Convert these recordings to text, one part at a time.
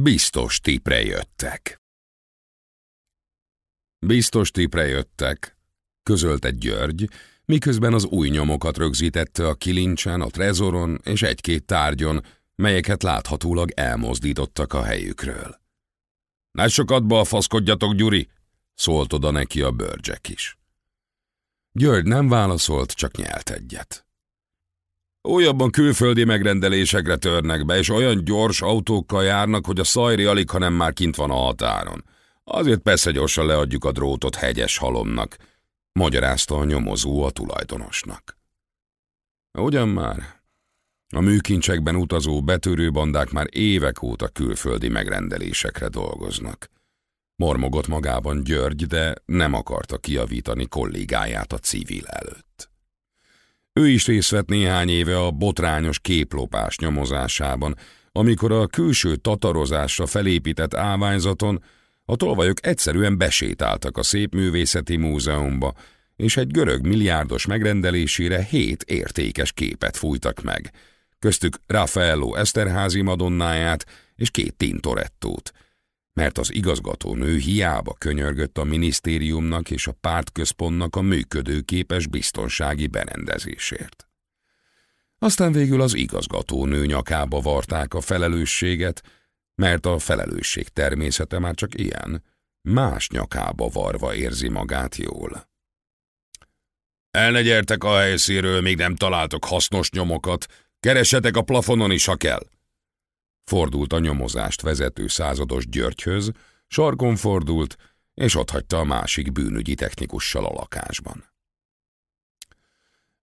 Biztos tipre jöttek. Biztos tipre jöttek, közölte György, miközben az új nyomokat rögzítette a kilincsen, a trezoron és egy-két tárgyon, melyeket láthatólag elmozdítottak a helyükről. Ne sokatba faszkodjatok, Gyuri! szólt oda neki a bőrcsek is. György nem válaszolt, csak nyelt egyet. Újabban külföldi megrendelésekre törnek be, és olyan gyors autókkal járnak, hogy a szajri alig, hanem már kint van a határon. Azért persze gyorsan leadjuk a drótot hegyes halomnak, magyarázta a nyomozó a tulajdonosnak. Ugyan már, a műkincsekben utazó betörő bandák már évek óta külföldi megrendelésekre dolgoznak. Mormogott magában György, de nem akarta kiavítani kollégáját a civil előtt. Ő is részt vett néhány éve a botrányos képlopás nyomozásában, amikor a külső tatarozásra felépített állványzaton a tolvajok egyszerűen besétáltak a Szépművészeti Múzeumba, és egy görög milliárdos megrendelésére hét értékes képet fújtak meg, köztük Raffaello Eszterházi madonnáját és két Tintorettót, mert az igazgató nő hiába könyörgött a minisztériumnak és a pártközpontnak a működőképes biztonsági berendezésért. Aztán végül az igazgató nő nyakába varták a felelősséget, mert a felelősség természete már csak ilyen, más nyakába varva érzi magát jól. El a helyszíről, még nem találtok hasznos nyomokat, keressetek a plafonon is, ha kell. Fordult a nyomozást vezető százados Györgyhöz, sarkon fordult, és otthagyta a másik bűnügyi technikussal a lakásban.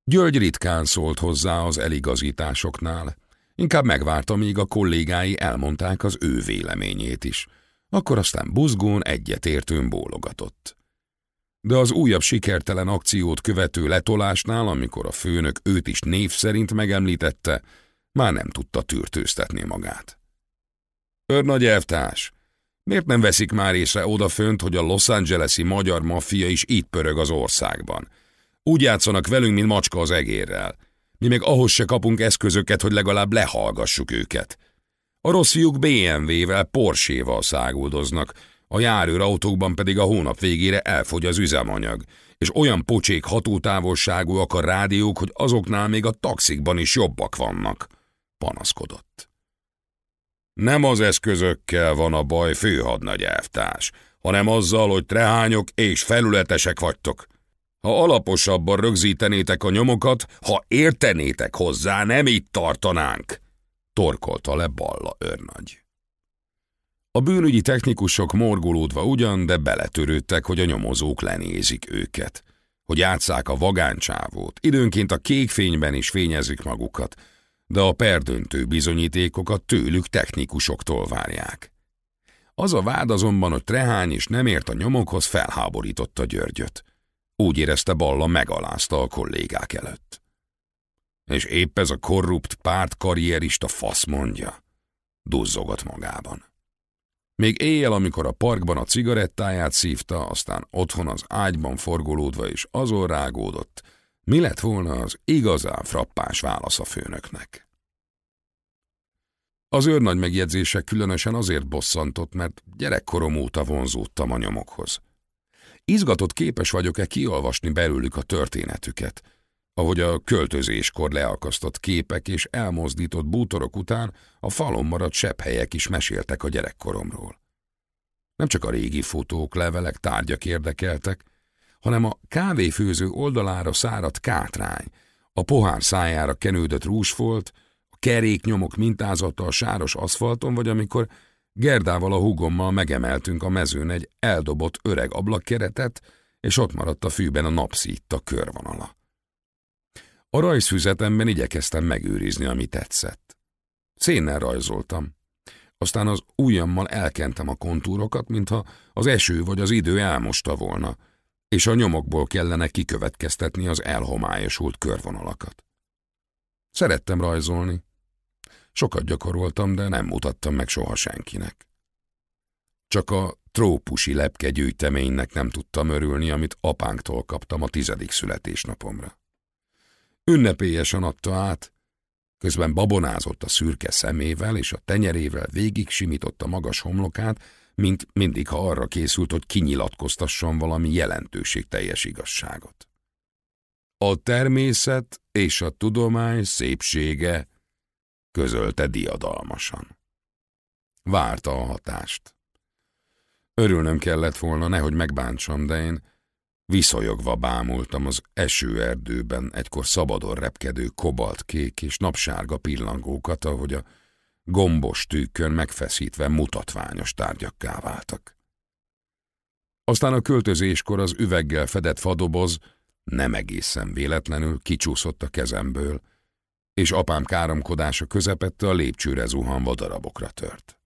György ritkán szólt hozzá az eligazításoknál, inkább megvárta, míg a kollégái elmondták az ő véleményét is, akkor aztán buzgón egyetértőn bólogatott. De az újabb sikertelen akciót követő letolásnál, amikor a főnök őt is név szerint megemlítette, már nem tudta tűrtőztetni magát. Örnagy elvtárs, miért nem veszik már észre odafönt, hogy a Los Angeles-i magyar maffia is itt pörög az országban? Úgy játszanak velünk, mint macska az egérrel. Mi meg ahhoz se kapunk eszközöket, hogy legalább lehallgassuk őket. A rossz fiúk BMW-vel, Porsche-val száguldoznak, a járőrautókban pedig a hónap végére elfogy az üzemanyag, és olyan pocsék hatótávolságúak a rádiók, hogy azoknál még a taxikban is jobbak vannak panaszkodott. Nem az eszközökkel van a baj, főhadnagy elvtárs, hanem azzal, hogy trehányok és felületesek vagytok. Ha alaposabban rögzítenétek a nyomokat, ha értenétek hozzá, nem itt tartanánk, torkolta le Balla őrnagy. A bűnügyi technikusok morgulódva ugyan, de beletörődtek, hogy a nyomozók lenézik őket, hogy játszák a vagáncsávót, időnként a kék fényben is fényezik magukat, de a perdöntő bizonyítékokat tőlük technikusoktól várják. Az a vád azonban, hogy Trehány is nem ért a nyomokhoz, felháborította Györgyöt. Úgy érezte Balla megalázta a kollégák előtt. És épp ez a korrupt párt karrierista fasz mondja, duzzogott magában. Még éjjel, amikor a parkban a cigarettáját szívta, aztán otthon az ágyban forgolódva és azon rágódott, mi lett volna az igazán frappás válasz a főnöknek? Az őrnagy megjegyzése különösen azért bosszantott, mert gyerekkorom óta vonzódtam a nyomokhoz. Izgatott képes vagyok-e kiolvasni belőlük a történetüket, ahogy a költözéskor leakasztott képek és elmozdított bútorok után a falon maradt sepphelyek is meséltek a gyerekkoromról. Nem csak a régi fotók, levelek, tárgyak érdekeltek, hanem a kávéfőző oldalára száradt kátrány, a pohár szájára kenődött rúsfolt, a keréknyomok mintázata a sáros aszfalton, vagy amikor Gerdával a húgommal megemeltünk a mezőn egy eldobott öreg ablakkeretet, és ott maradt a fűben a napszítta körvonala. A rajzfüzetemben igyekeztem megőrizni, ami tetszett. Szénnel rajzoltam. Aztán az ujjammal elkentem a kontúrokat, mintha az eső vagy az idő elmosta volna, és a nyomokból kellene kikövetkeztetni az elhomályosult körvonalakat. Szerettem rajzolni. Sokat gyakoroltam, de nem mutattam meg soha senkinek. Csak a trópusi lepkegyűjteménynek nem tudtam örülni, amit apánktól kaptam a tizedik születésnapomra. Ünnepélyesen adta át, Közben babonázott a szürke szemével, és a tenyerével végig simította magas homlokát, mint mindig, ha arra készült, hogy kinyilatkoztasson valami jelentőségteljes igazságot. A természet és a tudomány szépsége közölte diadalmasan. Várta a hatást. Örülnöm kellett volna, nehogy megbántsam, de én viszonyogva bámultam az esőerdőben egykor szabadon repkedő kobaltkék és napsárga pillangókat, ahogy a gombos tűkön megfeszítve mutatványos tárgyakká váltak. Aztán a költözéskor az üveggel fedett fadoboz nem egészen véletlenül kicsúszott a kezemből, és apám káromkodása közepette a lépcsőre zuhanva darabokra tört.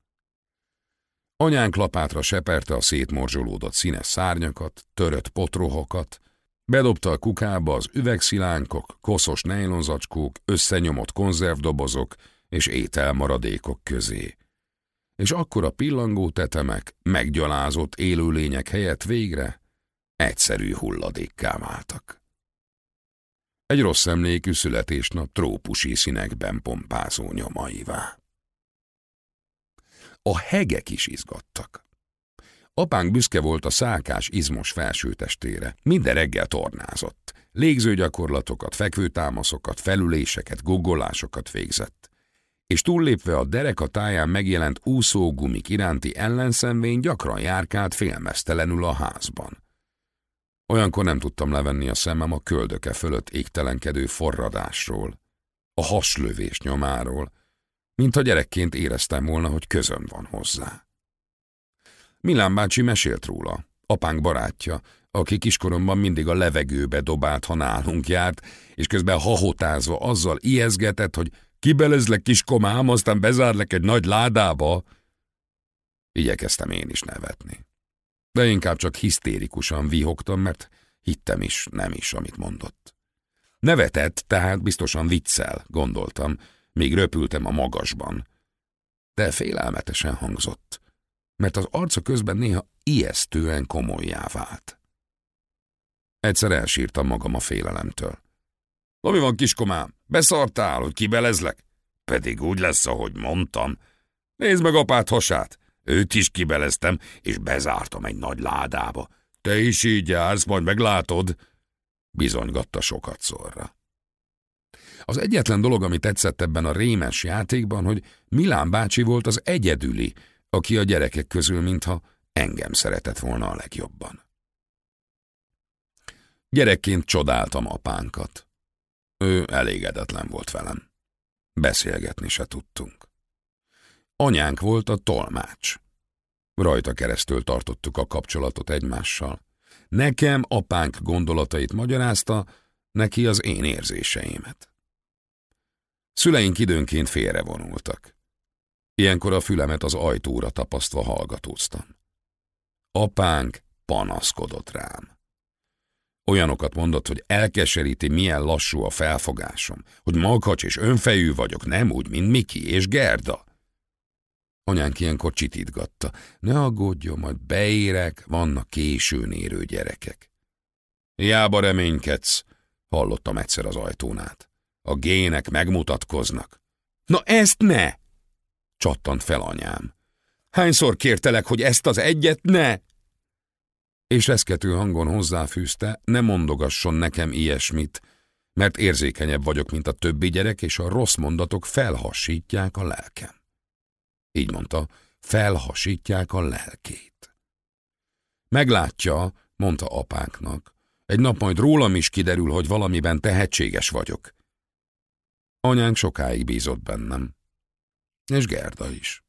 Anyánk lapátra seperte a szétmorzsolódott színes szárnyakat, törött potrohokat, bedobta a kukába az üvegszilánkok, koszos nejlonzacskók, összenyomott konzervdobozok és ételmaradékok közé. És akkor a pillangó tetemek, meggyalázott élőlények helyett végre egyszerű hulladékká váltak. Egy rossz emlékű születésnap trópusi színekben pompázó nyomaivá. A hegek is izgattak. Apánk büszke volt a szálkás izmos felsőtestére. Minden reggel tornázott. Légzőgyakorlatokat, fekvőtámaszokat, felüléseket, guggolásokat végzett. És túllépve a dereka táján megjelent úszógumik iránti ellenszenvény gyakran járkált félmeztelenül a házban. Olyankor nem tudtam levenni a szemem a köldöke fölött égtelenkedő forradásról, a haslövés nyomáról, mint a gyerekként éreztem volna, hogy közöm van hozzá. Milán bácsi mesélt róla, apánk barátja, aki kiskoromban mindig a levegőbe dobált, ha nálunk járt, és közben hahotázva azzal ijeszgetett, hogy kibelezlek kiskomám, aztán bezárlek egy nagy ládába. Igyekeztem én is nevetni. De inkább csak hisztérikusan vihogtam, mert hittem is, nem is, amit mondott. Nevetett, tehát biztosan viccel, gondoltam, még röpültem a magasban. De félelmetesen hangzott, mert az arca közben néha ijesztően komolyá vált. Egyszer elsírtam magam a félelemtől. Na mi van, kiskomám? Beszartál, hogy kibelezlek? Pedig úgy lesz, ahogy mondtam. Nézd meg apát hasát. Őt is kibeleztem, és bezártam egy nagy ládába. Te is így jársz, majd meglátod. Bizonygatta sokat szorra. Az egyetlen dolog, ami tetszett ebben a rémes játékban, hogy Milán bácsi volt az egyedüli, aki a gyerekek közül mintha engem szeretett volna a legjobban. Gyerekként csodáltam apánkat. Ő elégedetlen volt velem. Beszélgetni se tudtunk. Anyánk volt a tolmács. Rajta keresztül tartottuk a kapcsolatot egymással. Nekem apánk gondolatait magyarázta, neki az én érzéseimet. Szüleink időnként félrevonultak. Ilyenkor a fülemet az ajtóra tapasztva hallgatóztam. Apánk panaszkodott rám. Olyanokat mondott, hogy elkeseríti, milyen lassú a felfogásom, hogy maghacs és önfejű vagyok, nem úgy, mint Miki és Gerda. Anyánk ilyenkor csitítgatta. Ne aggódjon, majd beérek, vannak későn érő gyerekek. Jába reménykedsz, hallottam egyszer az ajtón át. A gének megmutatkoznak. Na ezt ne! Csattant fel anyám. Hányszor kértelek, hogy ezt az egyet ne? És reszkető hangon hozzáfűzte, ne mondogasson nekem ilyesmit, mert érzékenyebb vagyok, mint a többi gyerek, és a rossz mondatok felhassítják a lelkem. Így mondta, felhasítják a lelkét. Meglátja, mondta apánknak, egy nap majd rólam is kiderül, hogy valamiben tehetséges vagyok. Anyánk sokáig bízott bennem. És Gerda is.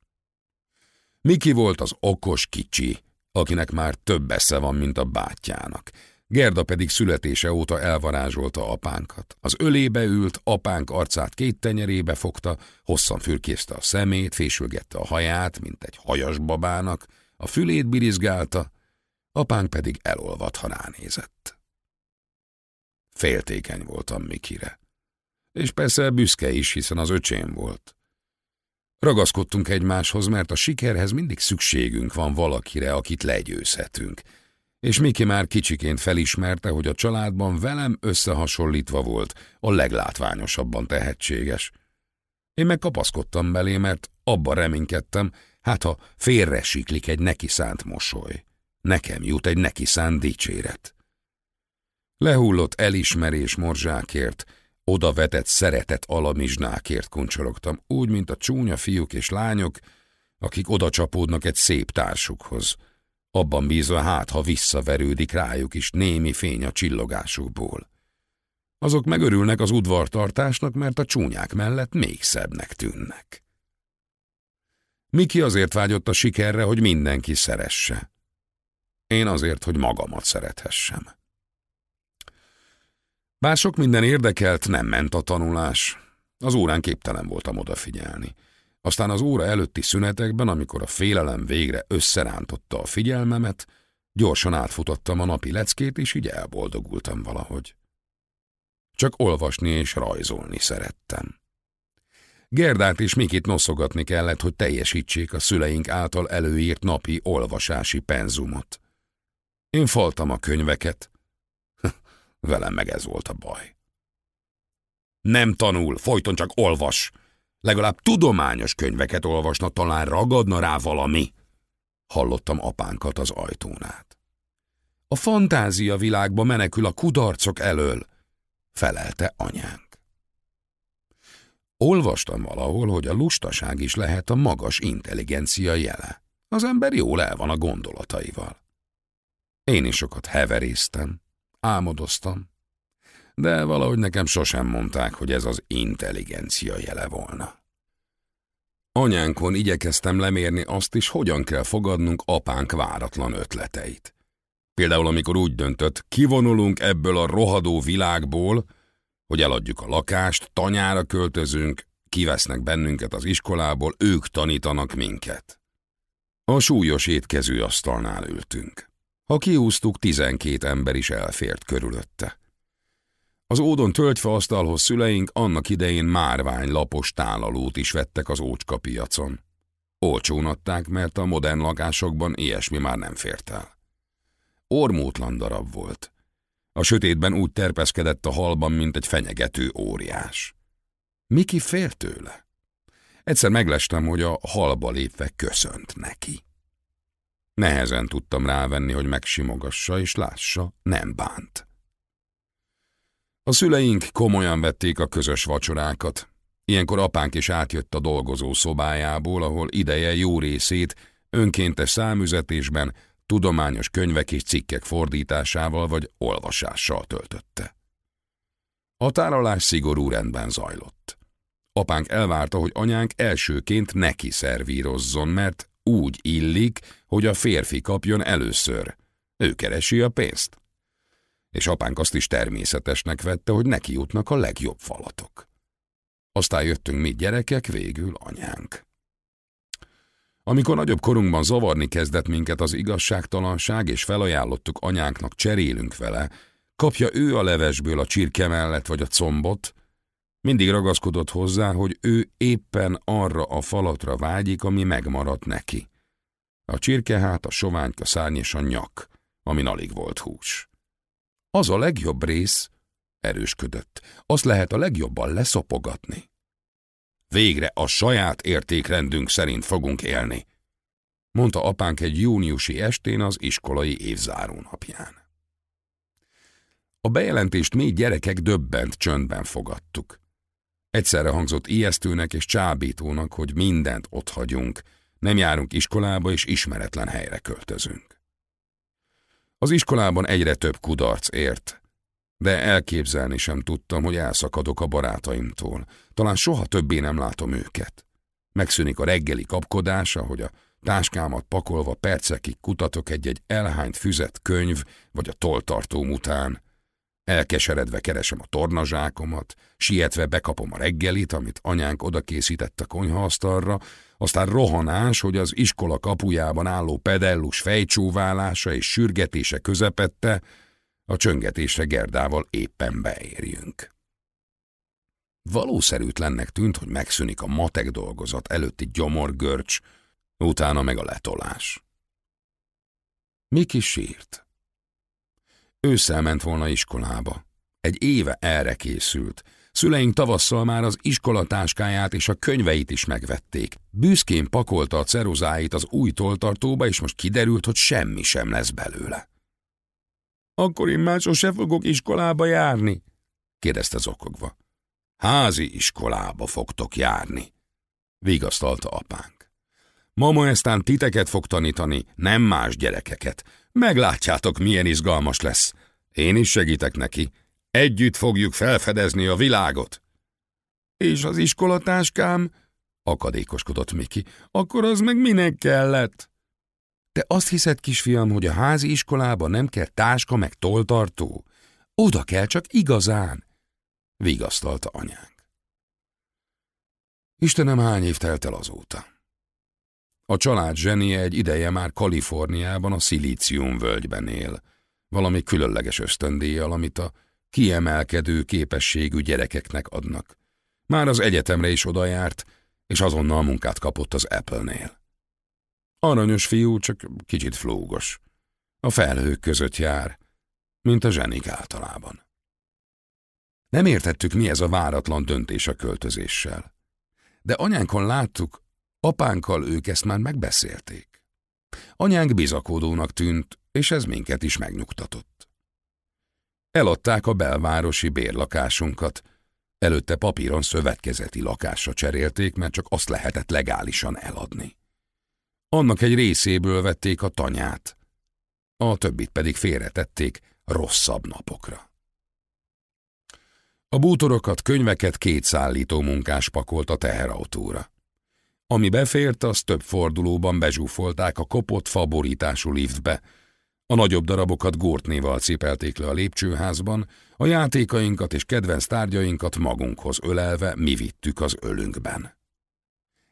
Miki volt az okos kicsi, akinek már több esze van, mint a bátyjának. Gerda pedig születése óta elvarázsolta apánkat. Az ölébe ült, apánk arcát két tenyerébe fogta, hosszan fürkészte a szemét, fésülgette a haját, mint egy hajas babának, a fülét birizgálta, apánk pedig elolvadt, ha ránézett. Féltékeny voltam Mikire. És persze büszke is, hiszen az öcsém volt. Ragaszkodtunk egymáshoz, mert a sikerhez mindig szükségünk van valakire, akit legyőzhetünk. És Miki már kicsiként felismerte, hogy a családban velem összehasonlítva volt a leglátványosabban tehetséges. Én meg kapaszkodtam belé, mert abba reménykedtem, hát ha félre siklik egy neki szánt mosoly, nekem jut egy neki szánt dicséret. Lehullott elismerés morzsákért, oda vetett szeretet alamizsnákért kuncsorogtam, úgy, mint a csúnya fiúk és lányok, akik oda csapódnak egy szép társukhoz. Abban bízva hát, ha visszaverődik rájuk is némi fény a csillogásukból. Azok megörülnek az udvartartásnak, mert a csúnyák mellett még szebbnek tűnnek. Miki azért vágyott a sikerre, hogy mindenki szeresse. Én azért, hogy magamat szerethessem. Bár sok minden érdekelt, nem ment a tanulás. Az órán képtelen voltam odafigyelni. Aztán az óra előtti szünetekben, amikor a félelem végre összerántotta a figyelmemet, gyorsan átfutottam a napi leckét, és így elboldogultam valahogy. Csak olvasni és rajzolni szerettem. Gerdát és Mikit noszogatni kellett, hogy teljesítsék a szüleink által előírt napi olvasási penzumot. Én faltam a könyveket. Velem meg ez volt a baj. Nem tanul, folyton csak olvas. Legalább tudományos könyveket olvasna, talán ragadna rá valami. Hallottam apánkat az ajtón át. A fantázia világba menekül a kudarcok elől, felelte anyánk. Olvastam valahol, hogy a lustaság is lehet a magas intelligencia jele. Az ember jól el van a gondolataival. Én is sokat heveréztem, álmodoztam, de valahogy nekem sosem mondták, hogy ez az intelligencia jele volna. Anyánkon igyekeztem lemérni azt is, hogyan kell fogadnunk apánk váratlan ötleteit. Például amikor úgy döntött, kivonulunk ebből a rohadó világból, hogy eladjuk a lakást, tanyára költözünk, kivesznek bennünket az iskolából, ők tanítanak minket. A súlyos étkező asztalnál ültünk. Ha kiúztuk, tizenkét ember is elfért körülötte. Az ódon töltve asztalhoz szüleink annak idején márvány lapos tálalót is vettek az ócska piacon. Olcsón adták, mert a modern lakásokban ilyesmi már nem fért el. Ormótlan darab volt. A sötétben úgy terpeszkedett a halban, mint egy fenyegető óriás. Miki fél tőle. Egyszer meglestem, hogy a halba lépve köszönt neki. Nehezen tudtam rávenni, hogy megsimogassa és lássa, nem bánt. A szüleink komolyan vették a közös vacsorákat. Ilyenkor apánk is átjött a dolgozó szobájából, ahol ideje jó részét önkéntes számüzetésben, tudományos könyvek és cikkek fordításával vagy olvasással töltötte. A tárolás szigorú rendben zajlott. Apánk elvárta, hogy anyánk elsőként neki szervírozzon, mert úgy illik, hogy a férfi kapjon először. Ő keresi a pénzt. És apánk azt is természetesnek vette, hogy neki jutnak a legjobb falatok. Aztán jöttünk mi gyerekek, végül anyánk. Amikor nagyobb korunkban zavarni kezdett minket az igazságtalanság, és felajánlottuk anyánknak cserélünk vele, kapja ő a levesből a csirke mellett vagy a combot, mindig ragaszkodott hozzá, hogy ő éppen arra a falatra vágyik, ami megmaradt neki. A csirke hát, a soványka szárny és a nyak, amin alig volt hús. Az a legjobb rész, erősködött, azt lehet a legjobban leszopogatni. Végre a saját értékrendünk szerint fogunk élni, mondta apánk egy júniusi estén az iskolai évzáró napján. A bejelentést mi gyerekek döbbent csöndben fogadtuk. Egyszerre hangzott ijesztőnek és csábítónak, hogy mindent ott hagyunk, nem járunk iskolába és ismeretlen helyre költözünk. Az iskolában egyre több kudarc ért, de elképzelni sem tudtam, hogy elszakadok a barátaimtól. Talán soha többé nem látom őket. Megszűnik a reggeli kapkodása, hogy a táskámat pakolva percekig kutatok egy-egy elhányt füzet könyv vagy a toltartóm után, Elkeseredve keresem a tornazsákomat, sietve bekapom a reggelit, amit anyánk oda készített a konyhaasztalra, aztán rohanás, hogy az iskola kapujában álló pedellus fejcsóválása és sürgetése közepette, a csöngetésre Gerdával éppen beérjünk. Valószerűtlennek tűnt, hogy megszűnik a matek dolgozat előtti gyomorgörcs, utána meg a letolás. Miki sírt. Ősszel ment volna iskolába. Egy éve erre készült. Szüleink tavasszal már az iskolatáskáját és a könyveit is megvették. Büszkén pakolta a ceruzáit az új toltartóba, és most kiderült, hogy semmi sem lesz belőle. Akkor én már sose fogok iskolába járni? kérdezte zokogva. Házi iskolába fogtok járni, vigasztalta apánk. Mama eztán titeket fog tanítani, nem más gyerekeket. Meglátjátok, milyen izgalmas lesz. Én is segítek neki. Együtt fogjuk felfedezni a világot. És az iskolatáskám? Akadékoskodott Miki. Akkor az meg minek kellett? Te azt hiszed, kisfiam, hogy a házi iskolába nem kell táska meg toltartó? Oda kell csak igazán, vigasztalta anyánk. Istenem, hány év telt el azóta? A család zsenie egy ideje már Kaliforniában a szilícium völgyben él, valami különleges ösztöndíjjal, amit a kiemelkedő képességű gyerekeknek adnak. Már az egyetemre is oda járt, és azonnal munkát kapott az Apple-nél. Aranyos fiú, csak kicsit flógos. A felhők között jár, mint a zsenik általában. Nem értettük, mi ez a váratlan döntés a költözéssel. De anyánkon láttuk, apánkkal ők ezt már megbeszélték. Anyánk bizakodónak tűnt, és ez minket is megnyugtatott. Eladták a belvárosi bérlakásunkat, előtte papíron szövetkezeti lakásra cserélték, mert csak azt lehetett legálisan eladni. Annak egy részéből vették a tanyát, a többit pedig félretették rosszabb napokra. A bútorokat, könyveket két szállító munkás pakolt a teherautóra. Ami befért, az több fordulóban bezsúfolták a kopott faborítású liftbe, a nagyobb darabokat górtnéval cipelték le a lépcsőházban, a játékainkat és kedvenc tárgyainkat magunkhoz ölelve mi vittük az ölünkben.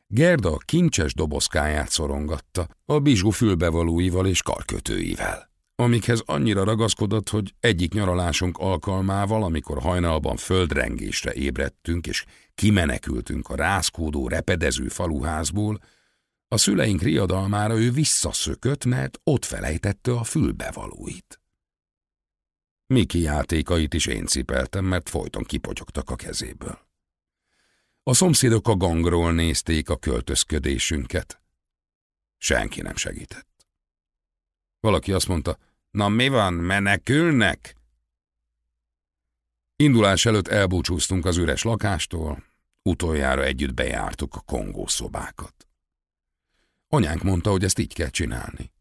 Gerda kincses dobozkáját szorongatta, a bizsú fülbevalóival és karkötőivel, amikhez annyira ragaszkodott, hogy egyik nyaralásunk alkalmával, amikor hajnalban földrengésre ébredtünk és kimenekültünk a rázkódó, repedező faluházból, a szüleink riadalmára ő visszaszökött, mert ott felejtette a fülbevalóit. Miki játékait is én cipeltem, mert folyton kipogyogtak a kezéből. A szomszédok a gangról nézték a költözködésünket. Senki nem segített. Valaki azt mondta, na mi van, menekülnek? Indulás előtt elbúcsúztunk az üres lakástól, utoljára együtt bejártuk a kongó szobákat. Anyánk mondta, hogy ezt így kell csinálni.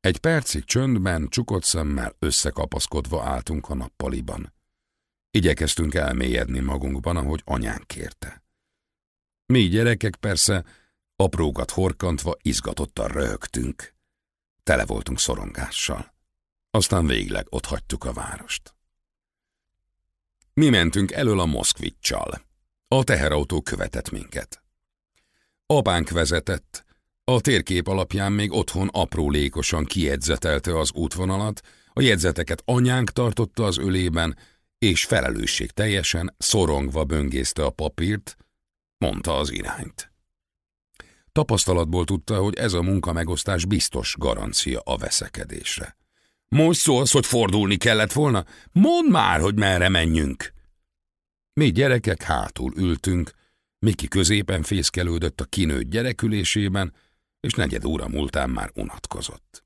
Egy percig csöndben, csukott szemmel összekapaszkodva álltunk a nappaliban. Igyekeztünk elmélyedni magunkban, ahogy anyánk kérte. Mi gyerekek persze aprógat horkantva izgatottan röhögtünk. Tele voltunk szorongással. Aztán végleg ott hagytuk a várost. Mi mentünk elől a Moszkvicsal. A teherautó követett minket. Apánk vezetett, a térkép alapján még otthon aprólékosan kiedzetelte az útvonalat, a jegyzeteket anyánk tartotta az ölében, és felelősség teljesen, szorongva böngészte a papírt, mondta az irányt. Tapasztalatból tudta, hogy ez a munkamegosztás biztos garancia a veszekedésre. Most szólsz, hogy fordulni kellett volna? Mondd már, hogy merre menjünk! Mi gyerekek hátul ültünk, Miki középen fészkelődött a kinőtt gyerekülésében, és negyed óra múltán már unatkozott.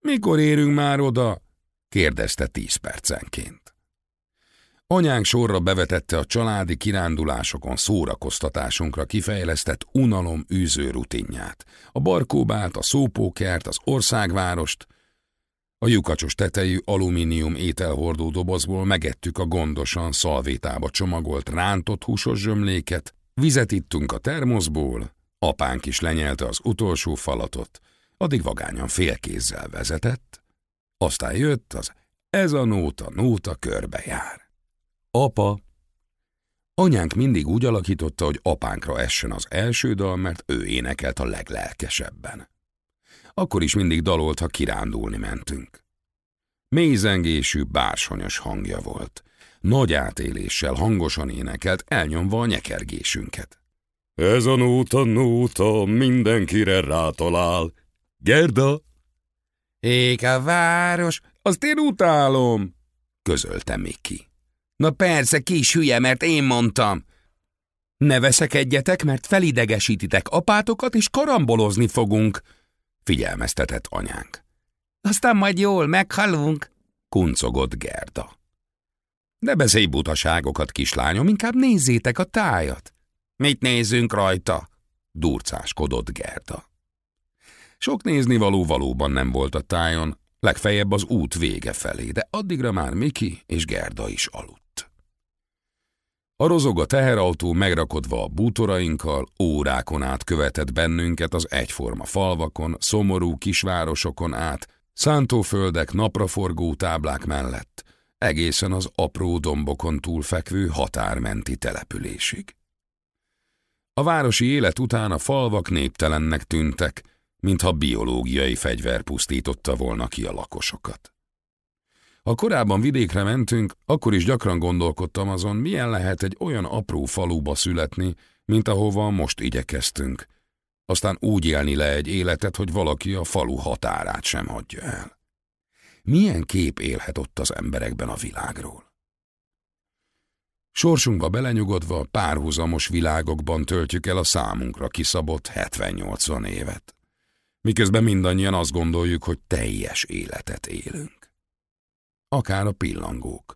Mikor érünk már oda? kérdezte tíz percenként. Anyánk sorra bevetette a családi kirándulásokon szórakoztatásunkra kifejlesztett unalom űző rutinját, a barkóbát, a szópókert, az országvárost, a lyukacsos tetejű alumínium ételhordó dobozból megettük a gondosan szalvétába csomagolt rántott húsos zsömléket, vizet ittunk a termoszból, apánk is lenyelte az utolsó falatot, addig vagányan félkézzel vezetett, aztán jött az ez a nóta, nóta körbejár. Apa. Anyánk mindig úgy alakította, hogy apánkra essen az első dal, mert ő énekelt a leglelkesebben. Akkor is mindig dalolt, ha kirándulni mentünk. Mélyzengésű, bársonyos hangja volt. Nagy átéléssel hangosan énekelt, elnyomva a nyekergésünket. Ez a nóta, nóta mindenkire rátalál. Gerda? Ég a város, azt én utálom, közölte Miki. Na persze, kis hülye, mert én mondtam. Ne veszekedjetek, mert felidegesítitek apátokat, és karambolozni fogunk, figyelmeztetett anyánk. Aztán majd jól meghalunk, kuncogott Gerda. Ne beszélj butaságokat, kislányom, inkább nézzétek a tájat. Mit nézzünk rajta? durcáskodott Gerda. Sok nézni való valóban nem volt a tájon, legfeljebb az út vége felé, de addigra már Miki és Gerda is aludt. A rozog a teherautó megrakodva a bútorainkkal, órákon át követett bennünket az egyforma falvakon, szomorú kisvárosokon át, szántóföldek, napraforgó táblák mellett, egészen az apró dombokon túlfekvő határmenti településig. A városi élet után a falvak néptelennek tűntek, mintha biológiai fegyver pusztította volna ki a lakosokat. Ha korábban vidékre mentünk, akkor is gyakran gondolkodtam azon, milyen lehet egy olyan apró faluba születni, mint ahova most igyekeztünk. Aztán úgy élni le egy életet, hogy valaki a falu határát sem hagyja el. Milyen kép élhet ott az emberekben a világról? Sorsunkba belenyugodva párhuzamos világokban töltjük el a számunkra kiszabott 70-80 évet. Miközben mindannyian azt gondoljuk, hogy teljes életet élünk. Akár a pillangók,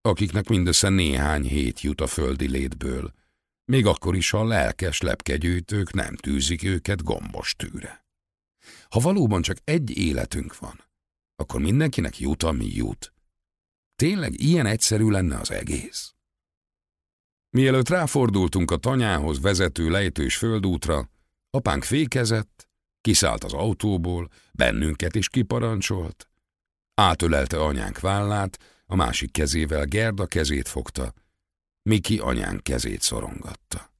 akiknek mindössze néhány hét jut a földi létből, még akkor is, ha a lelkes lepkegyűjtők nem tűzik őket gombos tűre. Ha valóban csak egy életünk van, akkor mindenkinek jut, ami jut. Tényleg ilyen egyszerű lenne az egész? Mielőtt ráfordultunk a tanyához vezető lejtős földútra, apánk fékezett, kiszállt az autóból, bennünket is kiparancsolt. Átölelte anyánk vállát, a másik kezével Gerda kezét fogta, Miki anyánk kezét szorongatta.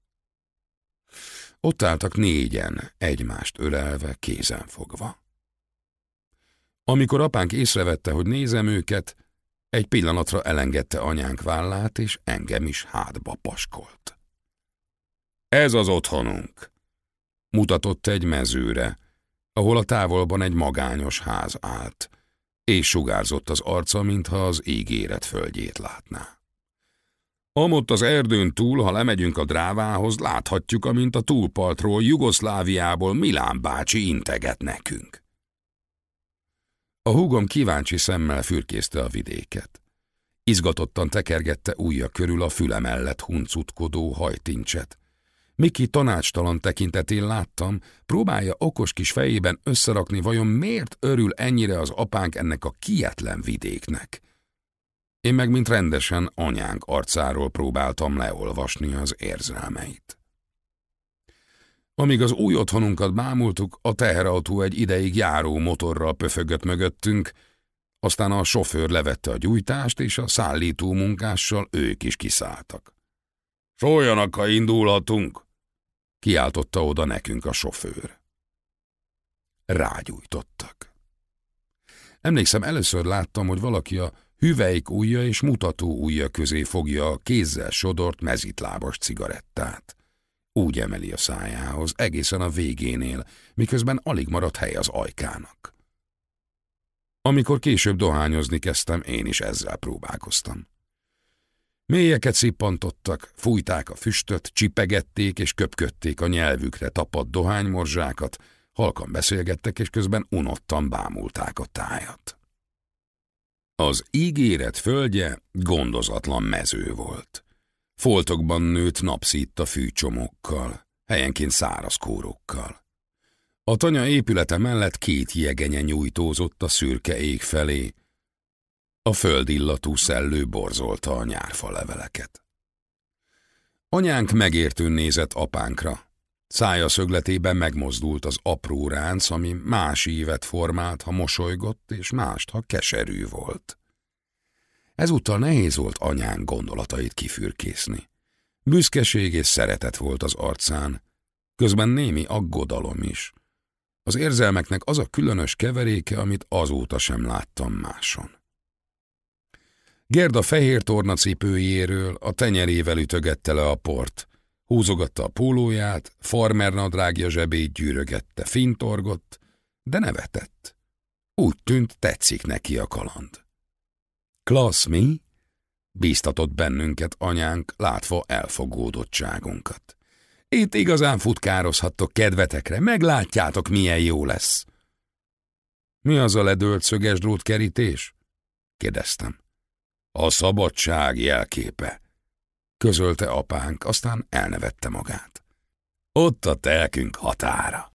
Ott álltak négyen, egymást ölelve, kézen fogva. Amikor apánk észrevette, hogy nézem őket, egy pillanatra elengedte anyánk vállát, és engem is hátba paskolt. Ez az otthonunk, mutatott egy mezőre, ahol a távolban egy magányos ház állt, és sugárzott az arca, mintha az ígéret földjét látná. Amott az erdőn túl, ha lemegyünk a drávához, láthatjuk, amint a túlpartról, Jugoszláviából Milán bácsi integet nekünk. A húgom kíváncsi szemmel fürkészte a vidéket. Izgatottan tekergette ujja körül a füle mellett huncutkodó hajtincset. Miki tanácstalan tekintetén láttam, próbálja okos kis fejében összerakni, vajon miért örül ennyire az apánk ennek a kietlen vidéknek. Én meg mint rendesen anyánk arcáról próbáltam leolvasni az érzelmeit. Amíg az új otthonunkat bámultuk, a teherautó egy ideig járó motorral pöfögött mögöttünk, aztán a sofőr levette a gyújtást, és a szállító munkással ők is kiszálltak. Szóljanak, ha indulhatunk! Kiáltotta oda nekünk a sofőr. Rágyújtottak. Emlékszem, először láttam, hogy valaki a hüvelyk ujja és mutató ujja közé fogja a kézzel sodort mezitlábas cigarettát. Úgy emeli a szájához, egészen a végénél, miközben alig maradt hely az ajkának. Amikor később dohányozni kezdtem, én is ezzel próbálkoztam. Mélyeket szippantottak, fújták a füstöt, csipegették és köpködték a nyelvükre tapadt dohánymorzsákat, halkan beszélgettek, és közben unottan bámulták a tájat. Az ígéret földje gondozatlan mező volt. Foltokban nőtt napszítta fűcsomókkal, helyenként száraz kórokkal. A tanya épülete mellett két jegenye nyújtózott a szürke ég felé. A földillatú szellő borzolta a nyárfa leveleket. Anyánk megértőn nézett apánkra. Szája szögletében megmozdult az apró ránc, ami más ívet formált, ha mosolygott, és mást, ha keserű volt. Ezúttal nehéz volt anyánk gondolatait kifürkészni. Büszkeség és szeretet volt az arcán, közben némi aggodalom is. Az érzelmeknek az a különös keveréke, amit azóta sem láttam máson. Gerda fehér tornacipőjéről a tenyerével ütögette le a port, húzogatta a pólóját, farmer nadrágja zsebét gyűrögette, fintorgott, de nevetett. Úgy tűnt, tetszik neki a kaland. Klassz, mi? Bíztatott bennünket anyánk, látva elfogódottságunkat. Itt igazán futkározhattok kedvetekre, meglátjátok, milyen jó lesz. Mi az a ledőlt szöges kerítés? kérdeztem. A szabadság jelképe, közölte apánk, aztán elnevette magát. Ott a telkünk határa.